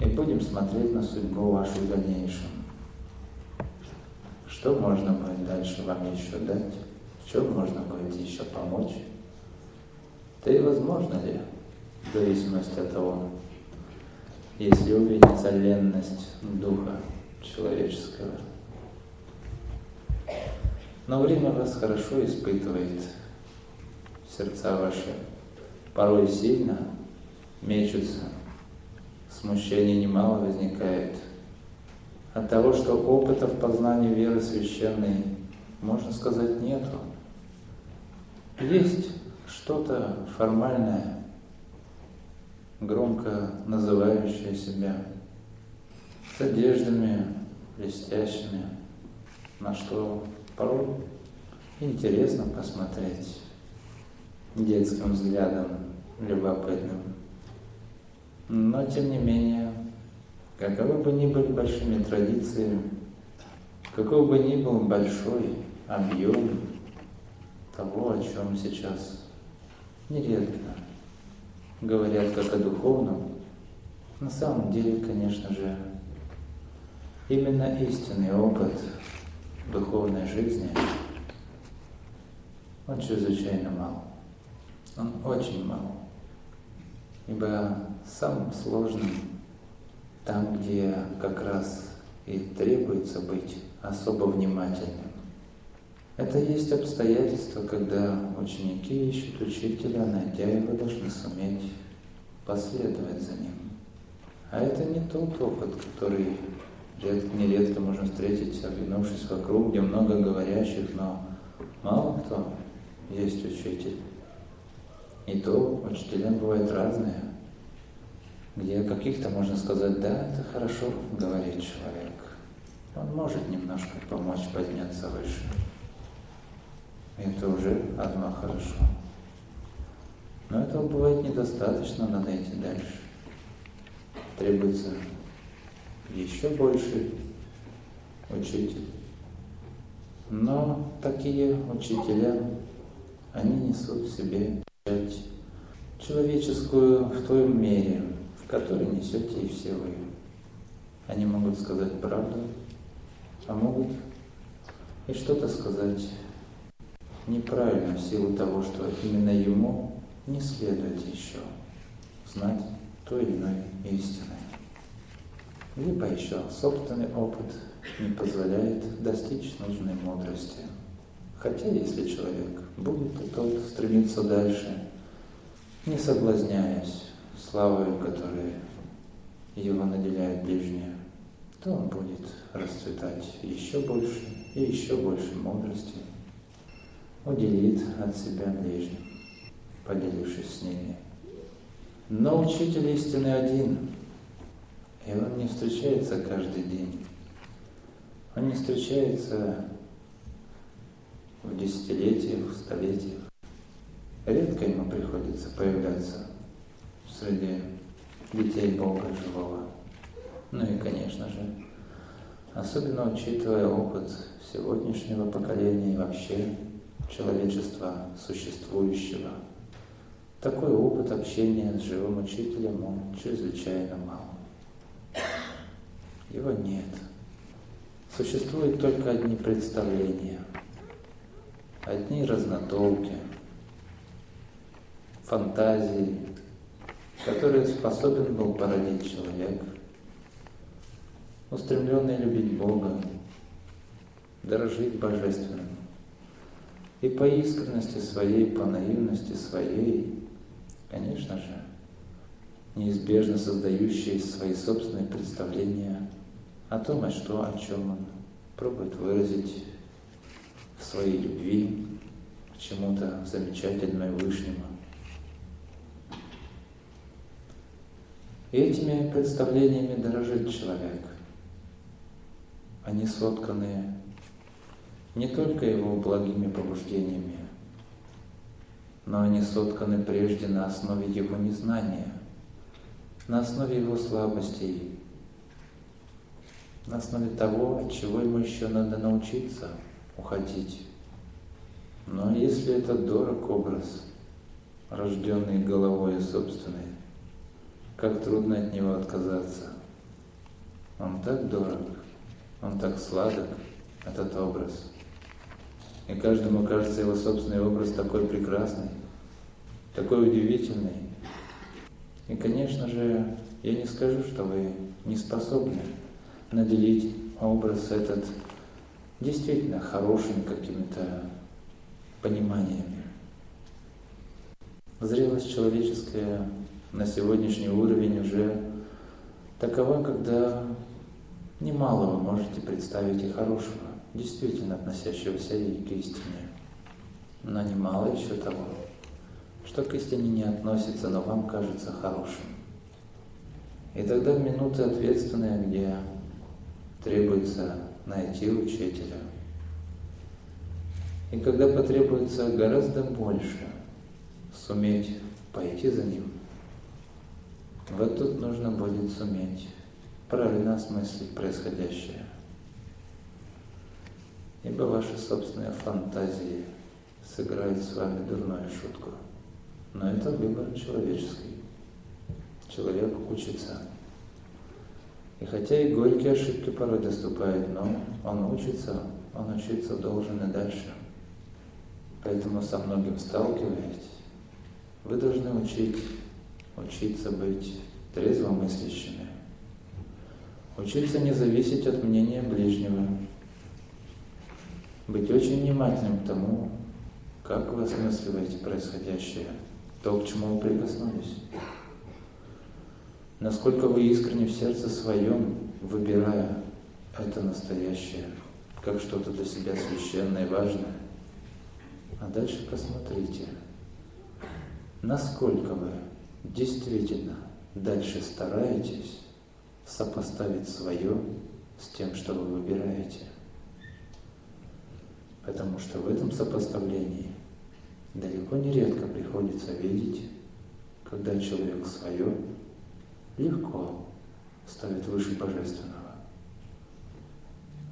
и будем смотреть на судьбу вашу в дальнейшем. Что можно будет дальше вам еще дать? В чем можно будет еще помочь? Да и возможно ли, в зависимости от того, если увидится ленность духа человеческого. Но время вас хорошо испытывает, сердца ваши порой сильно мечутся, смущение немало возникает от того, что опыта в познании веры священной, можно сказать, нету. Есть что-то формальное, громко называющее себя, с одеждами блестящими, на что порой интересно посмотреть детским взглядом, любопытным. Но, тем не менее, каковы бы ни были большими традициями, какой бы ни был большой объем того, о чем сейчас нередко говорят как о духовном, на самом деле, конечно же, именно истинный опыт духовной жизни, он чрезвычайно мал. Он очень мал. Ибо самым сложным, там, где как раз и требуется быть особо внимательным, это есть обстоятельства, когда ученики ищут учителя, найдя его, должны суметь последовать за ним. А это не тот опыт, который редко, нередко можно встретить, оглянувшись вокруг, где много говорящих, но мало кто есть учитель. И то учителя бывают разные, где каких-то можно сказать, да, это хорошо говорит человек. Он может немножко помочь подняться выше. Это уже одно хорошо. Но этого бывает недостаточно, надо идти дальше. Требуется еще больше учитель. Но такие учителя, они несут в себе человеческую в той мере, в которой несете и все вы. Они могут сказать правду, а могут и что-то сказать неправильно в силу того, что именно ему не следует еще знать той или иной истины. Либо еще собственный опыт не позволяет достичь нужной мудрости. Хотя если человек будет, то тот стремится дальше, не соблазняясь славой, которой его наделяет ближние, то он будет расцветать еще больше и еще больше мудрости, уделит от себя ближним, поделившись с ними. Но учитель истины один, и он не встречается каждый день. Он не встречается в десятилетиях, в столетиях. Редко ему приходится появляться среди детей Бога живого. Ну и, конечно же, особенно учитывая опыт сегодняшнего поколения и вообще человечества существующего. Такой опыт общения с живым учителем, он чрезвычайно мал. Его нет. Существуют только одни представления, одни разнотолки, фантазии, которые способен был породить человек, устремленный любить Бога, дорожить Божественным, и по искренности своей, по наивности своей, конечно же, неизбежно создающий свои собственные представления о том, о что, о чем он пробует выразить в своей любви к чему-то замечательному и вышнему. И этими представлениями дорожит человек. Они сотканы не только его благими побуждениями, но они сотканы прежде на основе его незнания, на основе его слабостей, на основе того, от чего ему еще надо научиться уходить. Но если это дорог образ, рожденный головой собственной, как трудно от него отказаться. Он так дорог, он так сладок, этот образ. И каждому кажется его собственный образ такой прекрасный, такой удивительный. И, конечно же, я не скажу, что вы не способны наделить образ этот действительно хорошими какими-то пониманиями. Зрелость человеческая на сегодняшний уровень уже такова, когда немало вы можете представить и хорошего, действительно относящегося и к истине. Но немало еще того, что к истине не относится, но вам кажется хорошим. И тогда в минуты ответственные, где требуется найти учителя, и когда потребуется гораздо больше суметь пойти за ним, вот тут нужно будет суметь правильно осмыслить происходящее. Ибо ваши собственные фантазии сыграют с вами дурную шутку. Но это выбор человеческий. Человек учится. И хотя и горькие ошибки порой доступают, но он учится, он учиться должен и дальше. Поэтому со многим сталкиваетесь. Вы должны учить, учиться быть трезвомыслящими. Учиться не зависеть от мнения ближнего. Быть очень внимательным к тому, как вы осмысливаете происходящее, то, к чему вы прикоснулись. Насколько вы искренне в сердце своем, выбирая это настоящее, как что-то для себя священное и важное. А дальше посмотрите, насколько вы действительно дальше стараетесь сопоставить свое с тем, что вы выбираете. Потому что в этом сопоставлении далеко не редко приходится видеть, когда человек свое легко ставит выше божественного.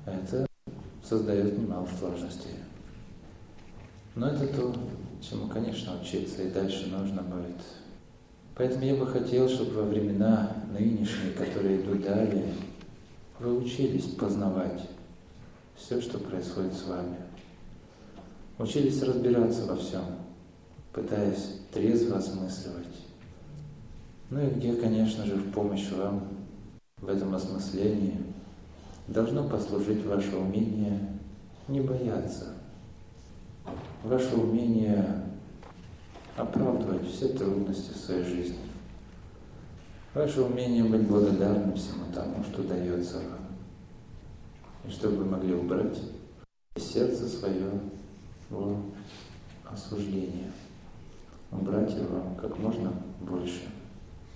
Это создает немало сложностей. Но это то, чему, конечно, учиться и дальше нужно будет. Поэтому я бы хотел, чтобы во времена нынешние, которые идут далее, вы учились познавать все, что происходит с вами. Учились разбираться во всем, пытаясь трезво осмысливать. Ну и где, конечно же, в помощь вам в этом осмыслении должно послужить ваше умение не бояться, ваше умение оправдывать все трудности в своей жизни, ваше умение быть благодарным всему тому, что дается вам, и чтобы вы могли убрать из сердца свое его осуждение, убрать его как можно больше.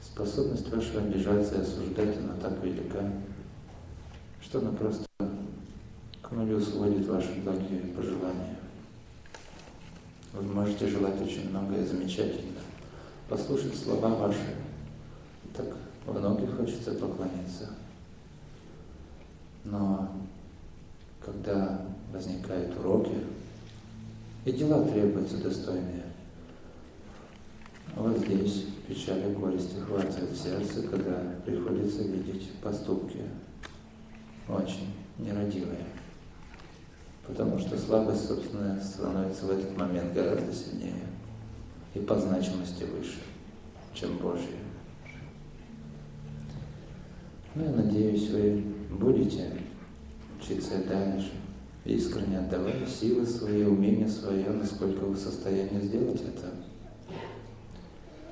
Способность ваша обижаться и осуждать, она так велика, что она просто к нулю сводит ваши благие пожелания. Вы можете желать очень многое замечательно, послушать слова ваши. Так в ноги хочется поклониться. Но когда возникают уроки, и дела требуются достойные, вот здесь печаль горести хватает сердце, когда приходится видеть поступки очень нерадивые потому что слабость, собственно, становится в этот момент гораздо сильнее и по значимости выше, чем Божья. Ну, я надеюсь, вы будете учиться дальше, искренне отдавая силы свои, умения свои, насколько вы в состоянии сделать это.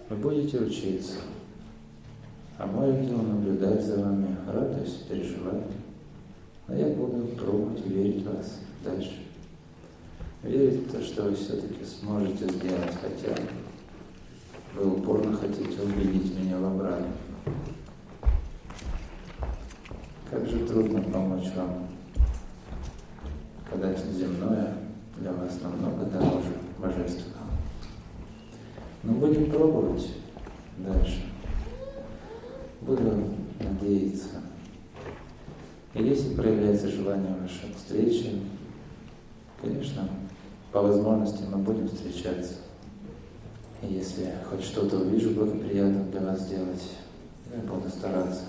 Вы будете учиться, а мое дело наблюдать за вами, радуюсь, переживать. Но я буду пробовать верить в вас дальше. Верить в то, что вы все-таки сможете сделать, хотя вы упорно хотите убедить меня в обратном. Как же трудно помочь вам, когда земное для вас намного дороже божественного. Но будем пробовать дальше. Буду надеяться. И если проявляется желание вашей встречи, Конечно, по возможности мы будем встречаться. И если хоть что-то увижу благоприятно для вас сделать, я буду стараться.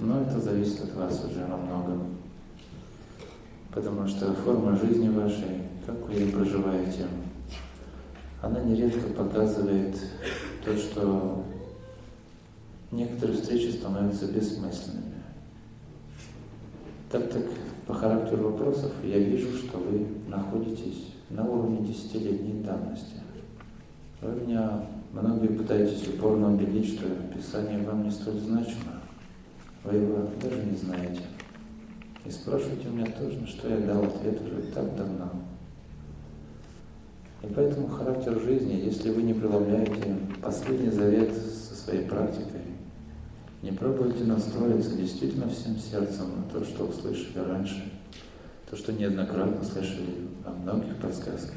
Но это зависит от вас уже во многом. Потому что форма жизни вашей, как вы ее проживаете, она нередко показывает то, что некоторые встречи становятся бессмысленными. Так так по характеру вопросов я вижу, что вы находитесь на уровне десятилетней давности. Вы меня многие пытаетесь упорно убедить, что Писание вам не столь значимо. Вы его даже не знаете. И спрашиваете меня тоже, на что я дал ответ уже так давно. И поэтому характер жизни, если вы не преломляете последний завет со своей практикой, не пробуете настроиться действительно всем сердцем на то, что услышали раньше, то, что неоднократно слышали о многих подсказках,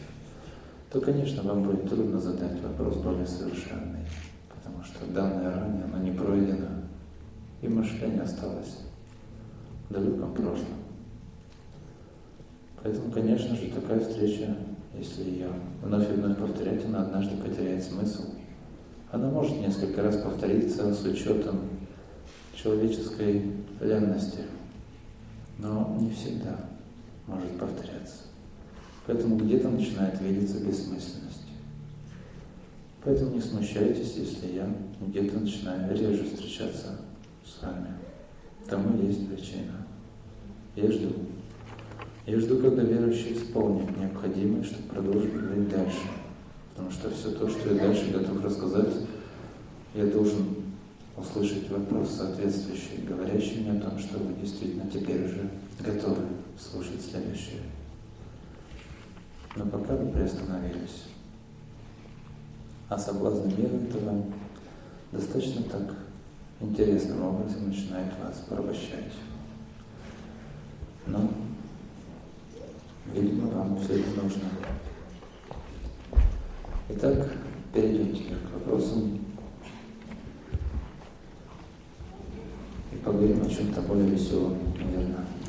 то, конечно, вам будет трудно задать вопрос более совершенный, потому что данное ранее, оно не пройдено, и мышление осталось в далеком прошлом. Поэтому, конечно же, такая встреча если ее вновь и вновь повторять, она однажды потеряет смысл. Она может несколько раз повториться с учетом человеческой ленности, но не всегда может повторяться. Поэтому где-то начинает видеться бессмысленность. Поэтому не смущайтесь, если я где-то начинаю реже встречаться с вами. Тому есть причина. Я жду. Я жду, когда верующий исполнит необходимое, чтобы продолжить говорить дальше. Потому что все то, что я дальше готов рассказать, я должен услышать вопрос соответствующий, говорящий мне о том, что вы действительно теперь уже готовы слушать следующее. Но пока вы приостановились. А соблазн мира этого достаточно так интересным образом начинает вас порабощать. Но Видимо, вам все это нужно. Итак, перейдем теперь к вопросам и поговорим о чем-то